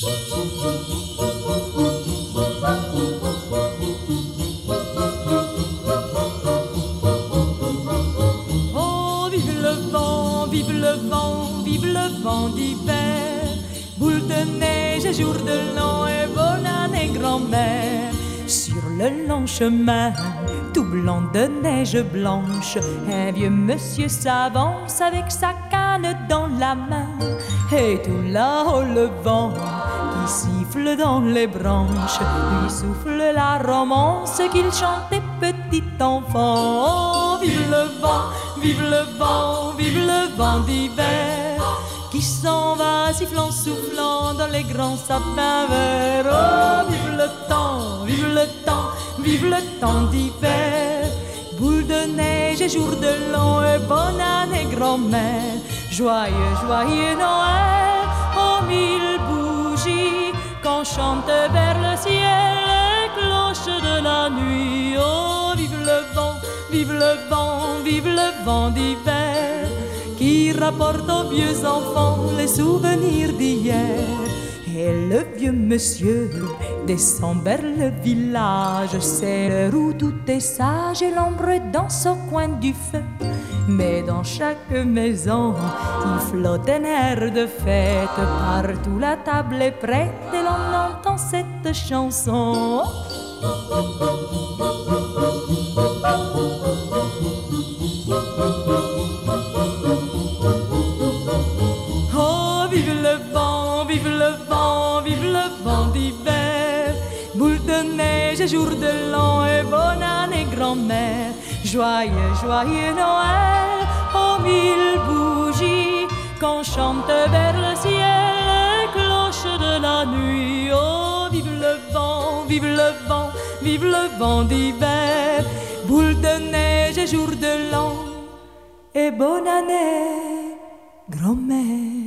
Oh, vive le vent, vive le vent, vive le vent d'hiver. Boule de neige jour de l'an et bonne année grand-mère. Sur le long chemin, tout blanc de neige blanche, un vieux monsieur s'avance avec sa canne dans la main. Et tout là-haut le vent siffle dans les branches, lui souffle la romance qu'il chantait petit enfant. Oh, vive le vent, vive le vent, vive le vent d'hiver qui s'en va sifflant, soufflant dans les grands sapins verts. Oh, vive le temps, vive le temps, vive le temps d'hiver. Boule de neige et jour de l'an et bonne année grand-mère. Joyeux, joyeux Noël, aux mille bougies qu'on chante vers le ciel les cloches de la nuit. Oh, vive le vent, vive le vent, vive le vent d'hiver qui rapporte aux vieux enfants les souvenirs d'hier. Et le vieux monsieur descend vers le village, c'est l'heure où tout est sage et l'ombre danse au coin du feu. Mais dans chaque maison, il flotte un air de fête. Partout la table est prête et l'on entend cette chanson. Oh, vive le vent, vive le vent, vive le vent d'hiver. Boule de neige et jour de l'an et bonne année grand-mère. Joyeux, joyeux Noël, aux mille bougies qu'on chante vers le ciel les cloches de la nuit. Oh, vive le vent, vive le vent, vive le vent d'hiver. Boule de neige et jour de l'an et bonne année grand-mère.